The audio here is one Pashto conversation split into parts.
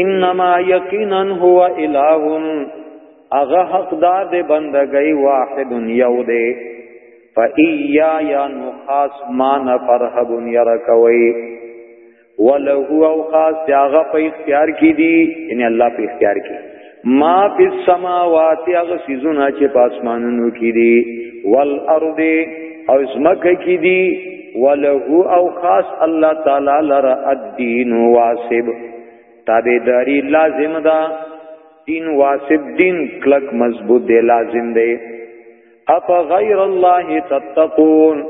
انما یقینا هو اله اغه حقدار دې بندګۍ واحد یو دې فایا یا نو خاص مان فرحب یرکوي وله او خاص یاغه په اختیار کې دي ان الله په اختیار کې ما فی السماوات هغه سيزونه چې په اسمانونو کې دي والارض او زمکه کې دي وله او خاص الله تعالی لره الدین واسب تابعداری لازم ده دین واسب دین کلک مضبوط دی لازم دی اف غیر الله تتقون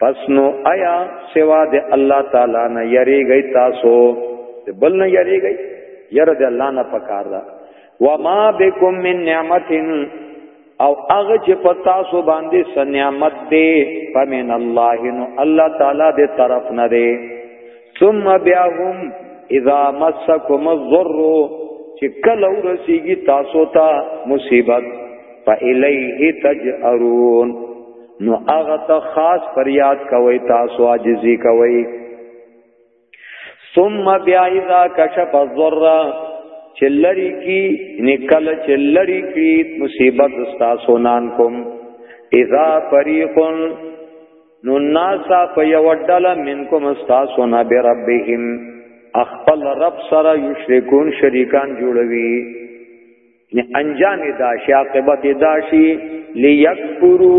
پس نو آیا سوا د الله تعالی نه یریږي تاسو بل نه یریږي یره د الله نه پکار ده وما بكم من نعمت او هغه چې پتا سو باندې سنعمت دی فمن الله نو الله تعالی دې طرف نه دی ثم بیاهم اذا مسکم الضر چې کله ورسیږي تاسو ته مصیبت فإلیه تجأرون نو هغه ته خاص فریاد کوي تاسو عاجزي کوي ثم بیا اذا کشف الضر چلری کی نکل چلری کی مصیبت استا سونان کوم اذا فريق نو ناسا په یو ډله منکم استا سونا بربهم اخپل رب سره یشرکون شریکان جوړوي نه انجام دا شي عاقبت دا شي ليکفرو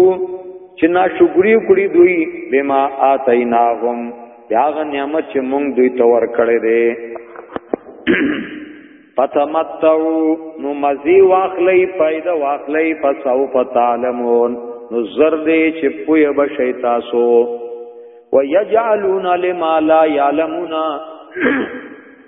چې نا شکرې کړی دوی بما اتیناهم یاغه نعمت چې مونږ دوی تور کړی دی فتمتعو نو مزی واخلی پیدا واخلی پسو پتعلمون نو زر دی چې پوی بشی تاسو ویجعلون لما لا یعلمون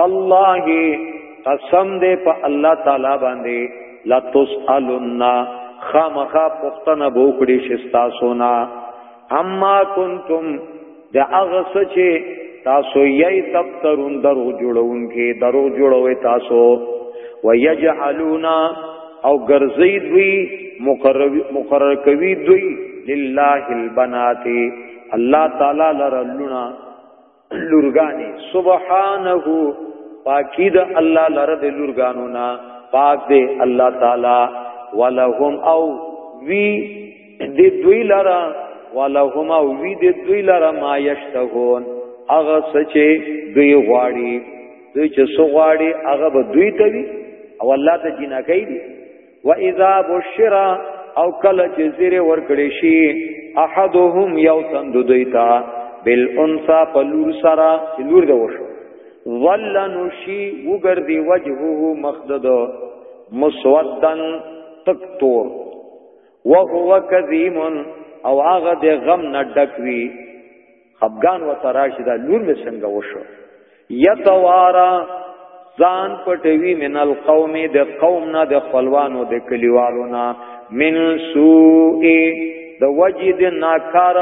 تالله قسم دې په الله تعالی باندې لا تسالون خامخا پختنه بوکړي شستا سونا اما کنتم د هغه سچې تاسو یې تبترون درو جوړون کې درو جوړوي تاسو ويجعلون او ګرځي دوی مقرر مقرر کوي دوی لله البنات الله تعالی لرلنا لورګانی سبحانه پاکی د الله لره د لورګانو نه پاک دی الله تعالی ولهم او وی د دوی لره ولهم او وی د دوی لره ما یشتهون هغه سچې دوی غواړي دوی چې سو غواړي هغه به دوی ته وي او الله ته جنکې دي و اذا بشر او کله چې زیره ورکړې شي احدهم یو تند دوی تا بل انسا پلور سرا چې لور دی وشو ظل نشی وګرځي وجهه مخدد مسودن تکتور وهو کظیم او هغه د غم نه ډکوي خفغان و تراشی دا لور می څنګه وشو یتوارا ځان پټوي من القوم د قوم نه د خپلوانو د کلیوالو نه من سوء د وجد ناکار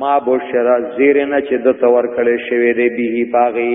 ما بشرا زیر نه چې د تور کړي شوی دی به پاغي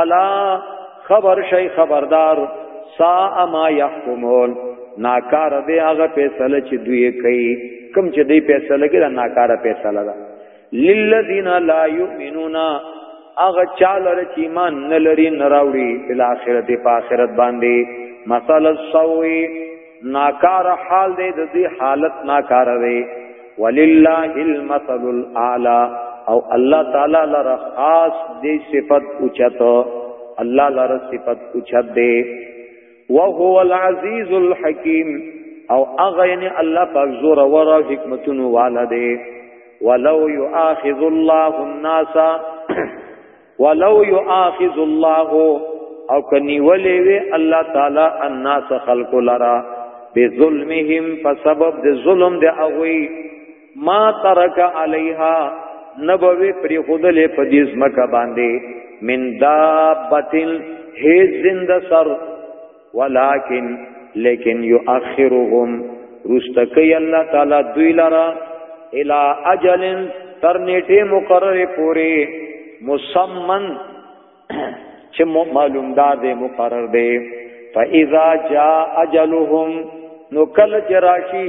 الا خبر شي خبردار سا ما يحكمون ناکار دی هغه فیصله چې دوی کوي کوم چې دوی فیصله کوي دا ناکاره فیصله ده للذین لا یؤمنون هغه چاله چې ایمان نه لري نه راوړي په آخرت په آخرت باندې مثال السوی ناکار حال دې د دې حالت ناکار دی ولله المثل الاعلى او الله تعالی لره خاص دې صفت اوچته الله لره صفت اوچت دی وهو العزيز الحكيم او اغه یعنی الله پاک زور ور او حکمتونو والده ولو يؤاخذ الله الناس ولو یؤاخذ الله او کنی ولی وی الله تعالی الناس خلق لرا بظلمهم فسبب د ظلم د اغوی ما ترک علیها نبوی پری خودل په دې ځمکه باندې من دابتل هیڅ زنده سر ولکن لیکن یؤخرهم رستکی الله تعالی دوی لرا الی اجل تر نیټه مقرر پوری مسمن چې معلوم دا دی مقرر دی فاذا جاء اجلهم نو کل جراشی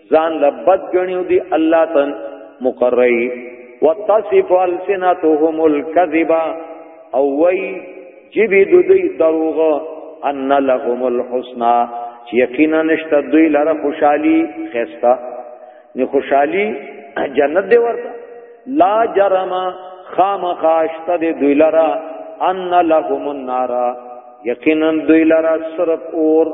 ځان لبد غنیو دی الله تن مقرئی وتصف السنتهم الكذب او وی جبی دو دی دروغ ان لهم الحسنى یقینا نشته دوی لره خوشحالی خستا نو خوشحالی جنت دی ورته لا جرم خامخاشت دی دوی لره ان لهم النار یقینا دوی لره صرف اور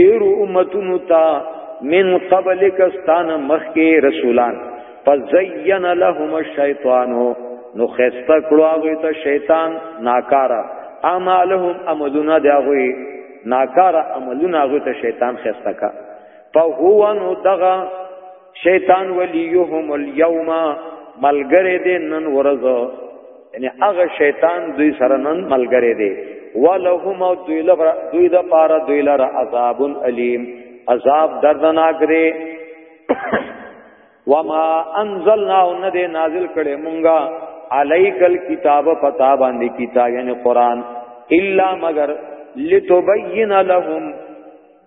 ډیر امتونو تا من قبلک استان مخکی رسولان فزین لهم الشیطان نو خسته کړو هغه ته شیطان ناکارا اعمالهم عملونه دی هغه ناکارا عملونه هغه ته شیطان خسته کا فهو نو دغه شیطان ولیهم اليوم ملګری دې نن ورځ یعنی هغه شیطان دوی سره نن ملګری دې ولهم او دوی لپاره دوی د پاره دوی لپاره عذاب الیم عذاب دردناک دی وما انزلنا ند نازل کړي مونږه علیک الكتاب پتا باندې کتاب یعنی قران الا مگر لتبین لهم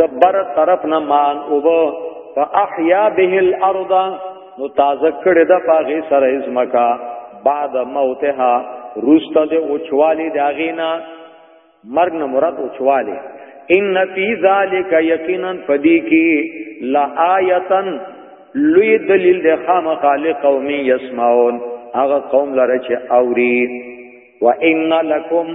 د بر طرف نه مان او فاحیا به الارض نو تازه کړه د پاغه سره ازمکا بعد موتها روسته د اوچوالی د اغینا مرګ نه مراد اوچوالی ان فی ذلک یقینا فدی کی لا آیتن لوی دلیل د خام خالق قوم یسمعون هغه قوم لره چې اوري و ان لکم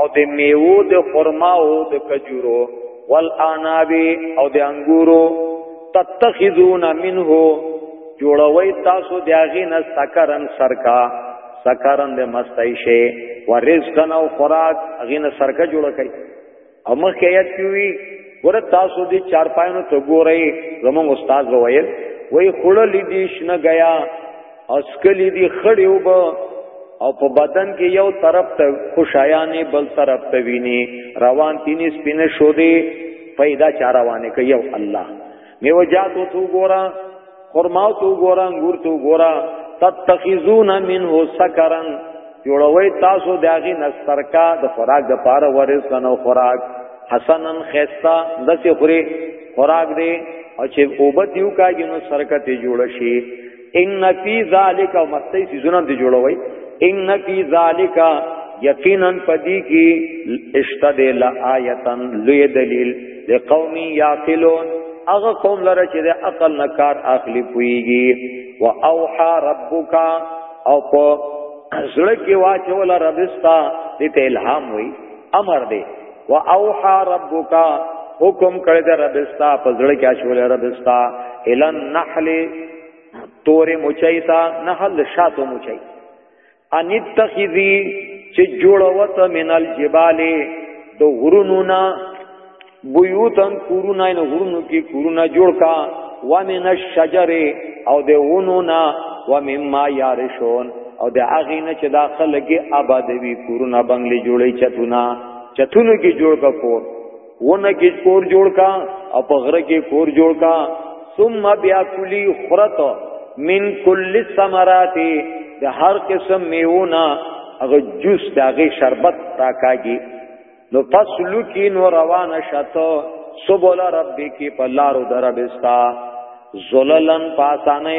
او د میوو د خرماو د کجورو والاناب او د انګورو تتخذون منه جوړوي تاسو د هغه نه سکرن سرکا سکرن د مستای شي ورزقن او خوراک هغه نه سرکا جوړ کړي او مخکې یاد کیوي ور تاسو دې چار پاینو ته ګورئ زموږ استاد وویل وای خړل دې شنه غیا اسکلی دی خړی وب او په بدن کې یو طرف ته خوشایانه بل طرف ته ویني روان تینې سپینه شو دی پیدا چا روانه کوي یو الله میو جاتو تو ګورا خرماو تو ګورا انګور تو ګورا تتخذون منه سکرن جوړوي تاسو داغي نسترکا د خوراک د پاره ورسن او خوراک حسنن خيستا دسه خوري خوراک دی او چې اوبد یو کاږي نو سرکته جوړ شي ان فی ذالک او مستی سیزونه دی جوړوي ان فی ذالک یقینا پدی کی اشتد لا آیتن لوی دلیل لقوم یاقلون اغه قوم لره چې د عقل نه کار اخلي پويږي وا اوحا ربک او په زړه کې واچول ربستا دې ته الهام وي امر دې واوحى ربک حکم کړی د رب استا پزړه کې اچول رب استا الن نحل تور مچایتا نحل شاتو مچای ان اتخذی چې جوړوت من الجبال دو غرونو نا بیوتن کورونا ان غرونو کې کورونا جوړ کا و من الشجر او د ونو نا و مما یارشون او د اغینه چې داخله کې آبادوي کورونا بنگلي جوړي چتونه چتونو کې جوړ کا کور ونه کې کور جوړ کا او په غره کې کور جوړ کا ثم بیا کلی خرت من کل الثمرات د هر قسم میونا هغه جوس داغه شربت راکاږي نو فصلو کې نو روانه شته سبول رب کې په لارو دربستا زللن پاسانه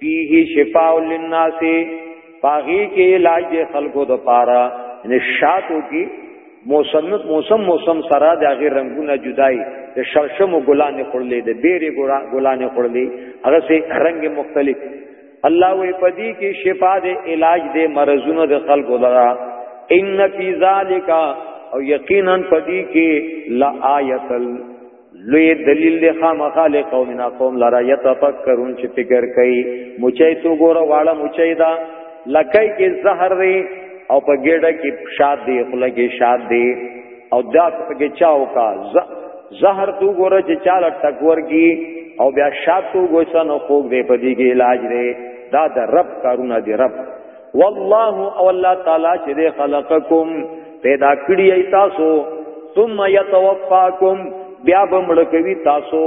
فيه شفاء للناس پاغي کې علاج د خلکو د پاره نشاتو کې موسم موسم موسم سره د هغه رنگونه جدای د شرشمو ګلان خړلې د بیرې ګلان خړلې هغه سي رنگ مختلف الله وې پدی کې شفا د علاج د مرزونو د خلکو لرا ان فی ذالک او یقینا پدی کې لا آیتل لوی دلیل دی خامخا له قومنا قوم لرا یتفکرون چې فکر کوي مچای تو ګوره واړه مچای دا لکای کې زهر دی او په ګډه کې شاد دی خله کې شاد دی او دا په کې چاو کا زهر تو ګوره چې چاله ټکور کی او بیا شاد تو ګوسن او خوګ دی په دې کې علاج دی دا د رب کارونه دی رب والله او الله تعالی چې دې خلقکم پیدا کړی ای تاسو ثم يتوفاکم بیا به مړ کوي تاسو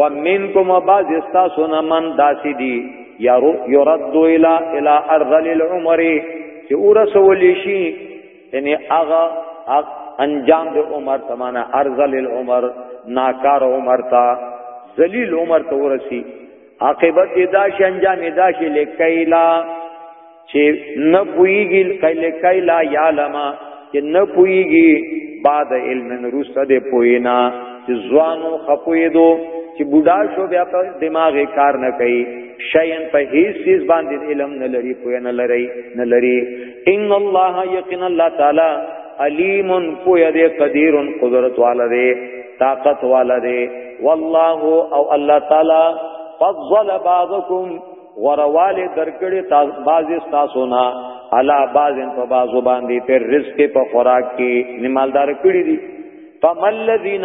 ومنکم بعض تاسو نه من داسې دي يرد الى الى ارض العمر چې ورسول شي یعنی هغه انجام د عمر تمانا ارزل العمر ناکار عمر تا ذلیل عمر ته ورسی عاقبت دا شي انجام دا شي لکیلا چې نه پويږي کله کایلا یا لما چې نه پويږي بعد علم نرسته د پوینا چې ځوانو خپویدو چې بوډا شو بیا په دماغ کار نه کوي شین په هیڅ چیز باندې علم نه لري پوی نه لري نه لري ان الله یقین الله تعالی علیم پوی دې قدیر قدرت والا دې طاقت والا دې والله او الله تعالی فضل بعضکم ورواله درکړي تاسو بازي تاسو نه علا بازن په بازو باندې پر رزق په خوراک کې نمالدار کړی دي فمل الذین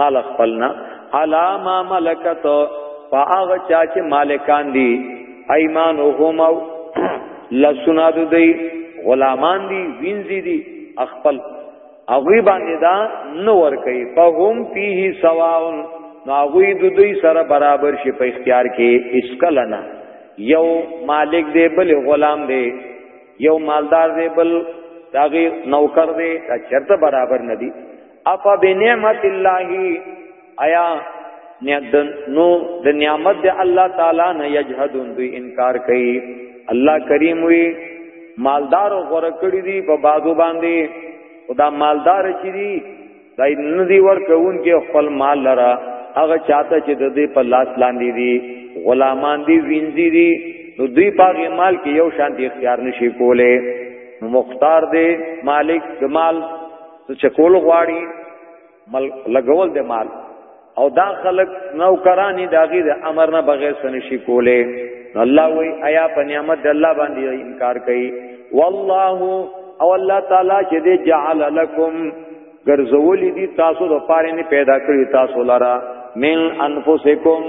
مال خپلنا علا ما ملکت فاغ چا چې مالکان دي ايمانهم او لسنا دوی غلامان دي وینځي دي خپل هغه باندې دا نو ور کوي فهم فيه سواون ناغوی دو دوی سره برابر شي په اختیار کې اسکلنا یو مالک دی بل غلام دی یو مالدار دی بل داغي نوکر دی دا چرته برابر ندی افا بنعمت الله ایا نو د نعمت د الله تعالی نه یجحدون دوی انکار کوي الله کریم وی مالدار او غره کړی دی په بازو باندې خدا مالدار چي دی دای ندی ور کوون کې خپل مال لرا هغه چاته چې د دې په لاس لاندې دي غلامان دي وینځي دي نو دوی پاغه مال کې یو شان دي اختیار نشي کوله نو مختار دی مالک د مال چې کول غواړي مل لګول د مال او دا خلق نوکرانی داغي د امر نه بغیر سنشي کوله الله وی آیا په نعمت الله باندې انکار کوي والله او الله تعالی چې دې جعل لكم ګرځولې دي تاسو د پاره نه پیدا کړی تاسو لاره من انفسکم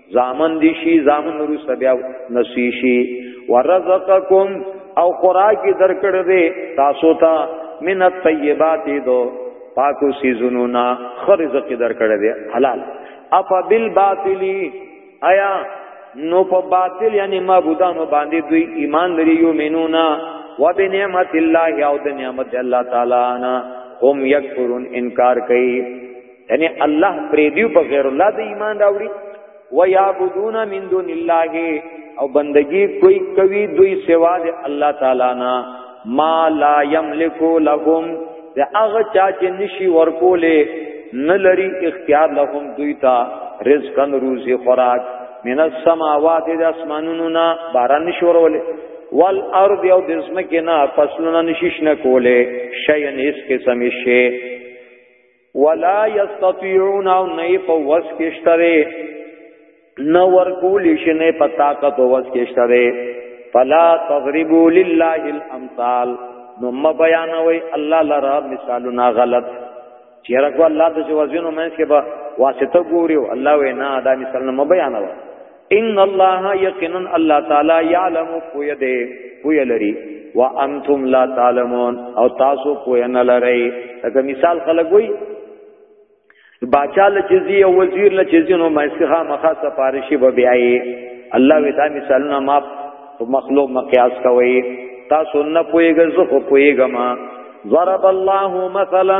زامن دي شي زامن ورسته بیا نسی شي ورزقکم او خوراک درکړ دې تاسو ته من الطیبات دو پاکو سیزونو نا خرزق درکړ دې حلال اف بالباطلی آیا نو په باطل یعنی معبودانو باندې دوی ایمان لري یو مینونا وبنعمت الله او د نعمت الله تعالی نه هم یکفرون انکار کوي یعنی الله پرې دی په غیر الله د ایمان راوړي و یعبدون من دون الله او بندگی کوئی کوي دوی سوا د الله تعالی نه ما لا یملکو لهم د هغه چا چې نشي ورکولې نه لري اختیار لهم دوی ته رزقن روزي خوراک من السماوات د اسمانونو نه باران نشي ورولې والارض او د زمکه نه فصلونه نشیش نه کوله شي ان هیڅ قسم شي ولا یستطيعون او نه په وس کېشتره نه ورکول شي نه په طاقت وس کېشتره فلا تضربوا لله الامثال نو ما بیانوي الله لرا مثالنا غلط چیرې کو الله د جوازونو مې کې به واسطه ګوري الله وینا دا مثال نه ما بیانوي ان الله یقینا الله تعالی یعلم پوی دی پوی لري وانتم لا تعلمون او تاسو پوی نه لرئ دا مثال خلک وایي باچا لچزی او وزیر لچزی نو مسخه مخه سفارشی به بیاي الله وی دا مثالونه ما مخلوق مقیاس کوي تاسو نه پويګر زه خو پويګم ضرب الله مثلا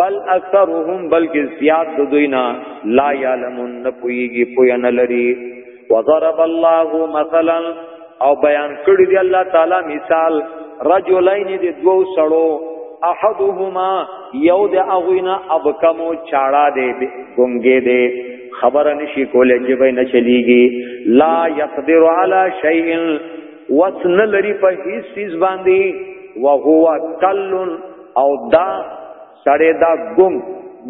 بل اکثرهم بلکې زیات د دوی نه لا یعلمون نه پویږي پوی نه لري وضرب الله مثلا او بیان کړی دی الله تعالی مثال رجلین دی دوو سړو احدهما یو د اغوینا ابکمو چاړه دی ګونګې دی خبر نشي کولای چې به نه چلیږي لا یقدر علی شیء وسن لري په هیڅ چیز باندې وهو کلن او دا سړی دا ګم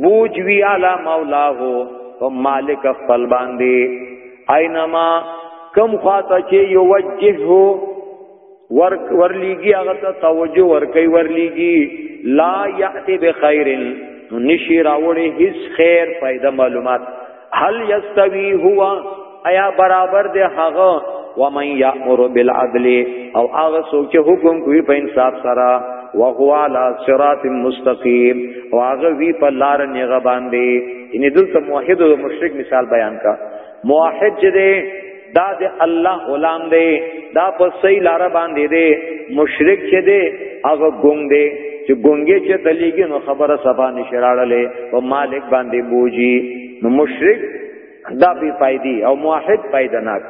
بوج وی علی مولاه او مالک خپل باندې اينما کم خواته چې یو وجه ور ورلیږي هغه ته توجه ور کوي ورلیږي لا یاتی بخیر نشی راوړي هیڅ خیر پیدا معلومات هل یستوی هو ایا برابر دی هغه ومن یامر بالعدل او هغه څوک چې حکم کوي په انصاف سره وهو علی صراط مستقیم او هغه وی په لار نیغه باندې ان دلته موحد او مشرک مثال بیان کا موحد چې دا د الله غلام دی دا په صحیح لار باندې دی مشرک چې دی هغه ګونګ دی چې ګونګې چې تلیږي نو خبره سبا نشراړلې او مالک باندې بوجي نو مشرک دا بی پایدی او موحد پایدناک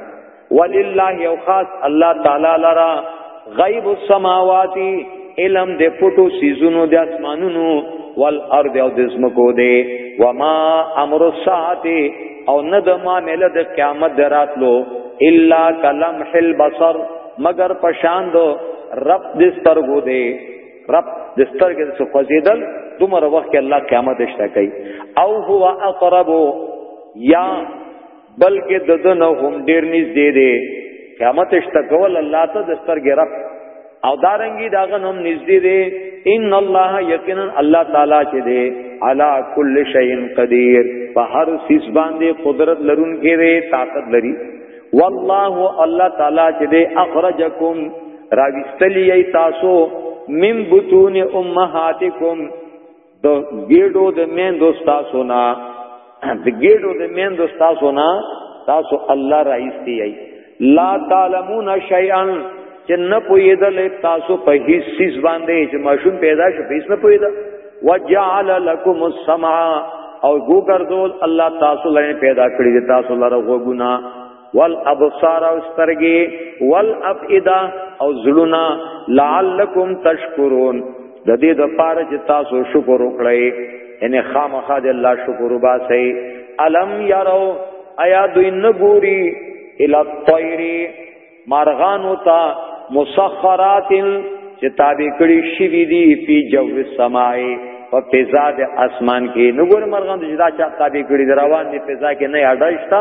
ولله یو خاص الله تعالی لرا غیب السماوات علم د پټو سیزونو د اسمانونو والارض او د زمکو دی وما امر الساعه او نه د معاملې د قیامت دراتلو الا کلم حل بصر مگر پشان دو رب د سترګو دی رب د سترګې څخه خوځیدل دومره وخت کې الله قیامت شته کوي او هو اقرب یا بلکې ددن هم ډیر نږدې دی قیامت شته کول الله ته د سترګې رب او دارنګي داغه نوم نږدې دی ان الله یقینا الله تعالی چې دی علا کل شیء قدیر په هر سیس باندې قدرت لرونکي دی طاقت لري والله الله تعالی چې دی اخرجکم راوستلی تاسو من بطون امهاتکم د ګېډو د میندو تاسو نه د ګېډو د میندو تاسو نه تاسو الله رئیس دی لا تعلمون شیئا چې نه پویدل تاسو په هیڅ سیس باندې چې ماشوم پیدا شو هیڅ نه پویدا وجعل لكم السمع او ګو ګرځول الله تاسو لنه پیدا کړی تاسو لره غوګونه والابصار او سترګې والافئده او زړونه لعلکم تشکرون د دې د پاره چې تاسو شکر وکړئ یعنی خامخا د الله شکر وباسئ الم یرو ایا دوی نګوري الی الطیر مارغان وتا مسخرات چې تابع کړي شي دي په جو سمای په فضا د اسمان کې نګور مرغان د جدا چا تابع کړي روان دي فضا کې نه اډایشتا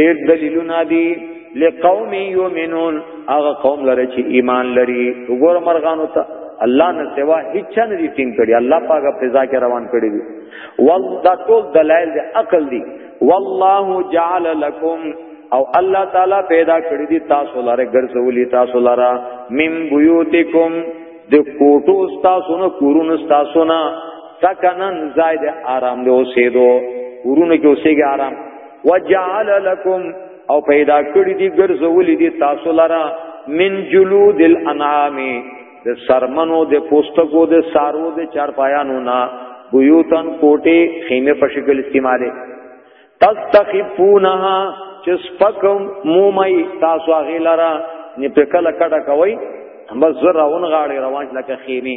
ډیر دلیلونه دي لقوم یؤمنون هغه قوم لره چې ایمان لري وګور مرغانو ته الله نه سوا هیڅ نه دي ټینګ کړي الله پاک فضا کې روان کړي دي ول دا ټول دلایل دي عقل دي والله جعل لكم او الله تعالی پیدا کړی دي تاسو لاره ګرځولي تاسو لاره مم بيوتکم د کوټو تاسو نه کورونو تاسو نه سکنن زائد آرام دی اوسېدو کورونو کې اوسېږي آرام وجعل لكم او پیدا کړی دی ګرځولې دی تاسو لرا من جلود الانعام د سرمنو د پوستکو د سارو د چارپایانو نا بيوتن کوټي خیمه په شکل استعماله تستخفونها چې سپکم مومي تاسو هغه لرا نه په کله کډه کوي بس زراون غاړي روان لکه خیمه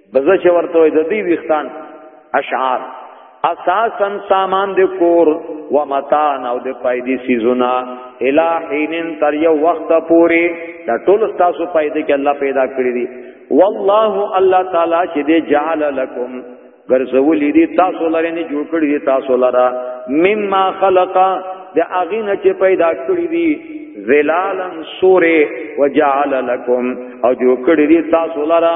بزه چې ورته وي د دې ویختان اشعار اساسا سامان د کور و متان او د پایدی سیزونا الہینن تر یو وخت پوری دا ټول تاسو پایدې کې الله پیدا کړی دی والله الله تعالی چې دې جعل لكم ګرځولې دي تاسو لري نه جوړ کړی دي تاسو لرا مما خلق د اغینه چې پیدا کړی دي ظلالا سوره وجعل لكم او جوړ کړی دي تاسو لرا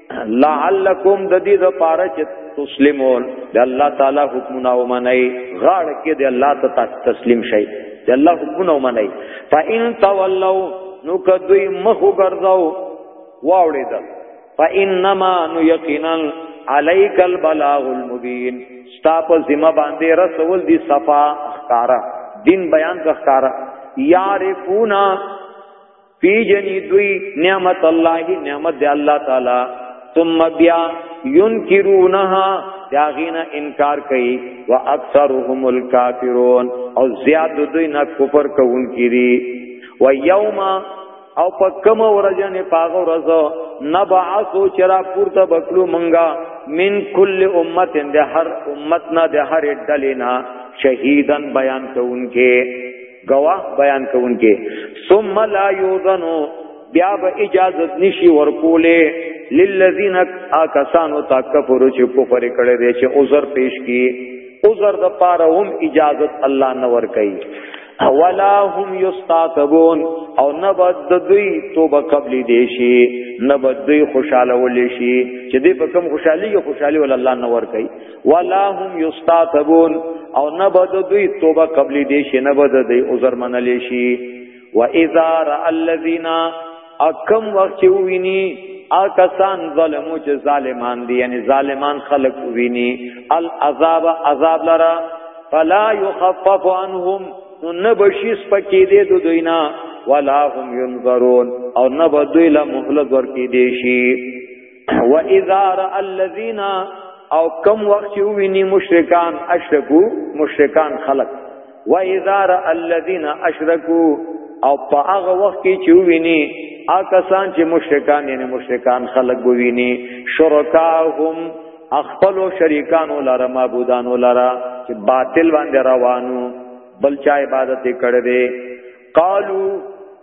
لعلکم د دې د پاره چې تسلیمون د الله تعالی حکمونه ومنئ غاړه کې د الله ته تسلیم شئ د الله حکمونه ومنئ فإن تولوا نو کدوی مخ ګرځاو واوړېدل فإنما نو یقینا علیک البلاغ المبین ستا په ذمہ باندې رسول دی صفا اخکارا دین بیان کا اخکارا یعرفونا پیجنی دوی نعمت الله نعمت دی الله تعالی ثم بیا ينکرونها داغینا انکار کوي واکثرهم الکافرون او زیاد دوی نه کفر کوونکي دي و یوم او په کوم ورځ نه پاغه ورځ نبعثو چرا پورته بکلو منګه من کل امت د هر امت نه د هر ډلې نه شهیدن بیان کوونکې گواه بیان کوونکې ثم لا یوذنو بیا به اجازت نشي ورکولې للذین اکسانو تا کفر چې کفر کړي دي چې عذر پیش کی عذر د پاره هم اجازت الله نه ور کوي ولا هم یستاتبون او نه بد دوی توبه قبل دی شي نه بد دوی خوشاله ولې شي چې دې په کم خوشحالي کې خوشحالي ول الله نه ور کوي ولا هم یستعتبون او نه بد دوی توبه قبل دې شي نه بد دوی عذر منل شي و اذا را الذین اکم وخت ویني اکسان ظلمو چې ظالمان دي یعنی ظالمان خلق ویني العذاب عذاب لرا فلا يخفف عنهم نو بشي سپکی دې دو دوینا ولا هم ينظرون او نه بدوی له مهلت ورکی دي شي و اذا را الذین او کم وخت چې ویني مشرکان اشرکو مشرکان خلق و اذا را الذین اشرکو او په هغه وخت کې چې ویني آکسان چې مشرکان یعنی مشرکان خلق ویني شرکاهم اخپل شریکان ولاره معبودان ولاره چې باطل باندې روانو بل چا عبادت کړي دي قالو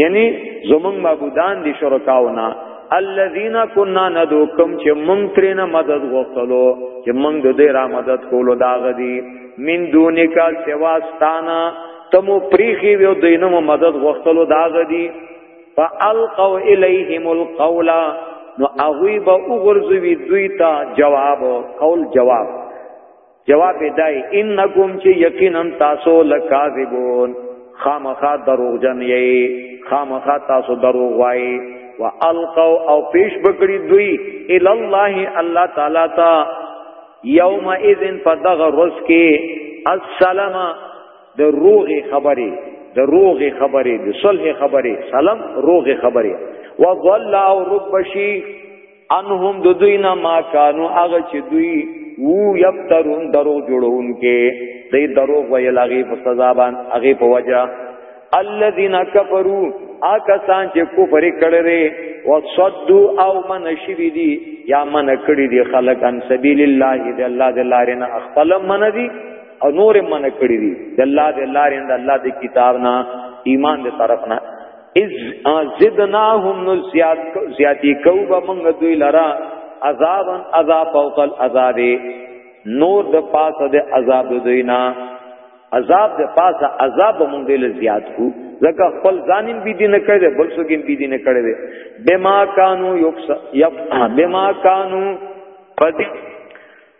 یعنی زمون معبودان دي شرکاونه الذين كنا ندعو کوم چې مونږ ترنه مدد غوښتلو چې مونږ د دې را مدد کولو دا غدي من دونکا سوا ستانا تمو پریخي ویو دینمو مدد غوښتلو دا غدي فالقوا اليهم القول نو هغه به وګرځوي دوی ته جواب قول جواب جواب دای انکم چې یقینا تاسو لکاذبون خامخا دروغجن یې خامخا تاسو دروغ وای والقوا او پیش بکړي دوی ال الله الله تعالی تا یوم اذن فدغ رزقی السلام د روغ خبرې د روغ خبرې د صلح خبرې سلام روغ خبرې وظل او رب شي انهم د دوی نه ما کانو هغه چې دوی وو یفترون درو جوړون کې دې درو ویل هغه په سزا باندې هغه په وجا الذين كفروا آکسان چې کفر کړي وصدوا او من شری دي یا من کړي دي خلق ان سبیل الله دې الله دې لارنه خپل من دي او نور من کړي دي دې الله دې لارنه الله دې کتاب نه ایمان دې طرف نه اذ زدناهم نو زیاد زیاتی کو به موږ دوی لرا عذابن عذاب فوق العذاب نور د پاسه د عذاب دوی نه عذاب د پاسه عذاب موږ دوی له زیات کو ځکه خپل ځانین بی دینه کړي بل څوک بی دینه کړي بما کانو یکس یف بما کانو پدې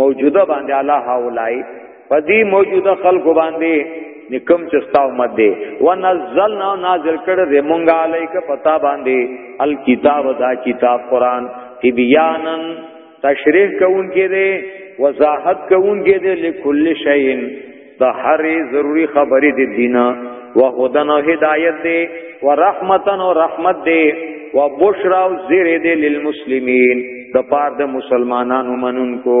موجوده باندې الله هاولای په دې موجوده خلکو باندې نکم چې ستا امت دی ونزلنا نازل کړه دې مونږه الیک پتا باندې الکتاب دا کتاب قران تبیانن تشریح کوونکې دې وضاحت کوونکې دې لکل شیء د هرې ضروری خبرې د دینه وهدن او هدایت دی ورحمتن او رحمت دی وبشرا او زیر دی للمسلمین د پاره د مسلمانانو منونکو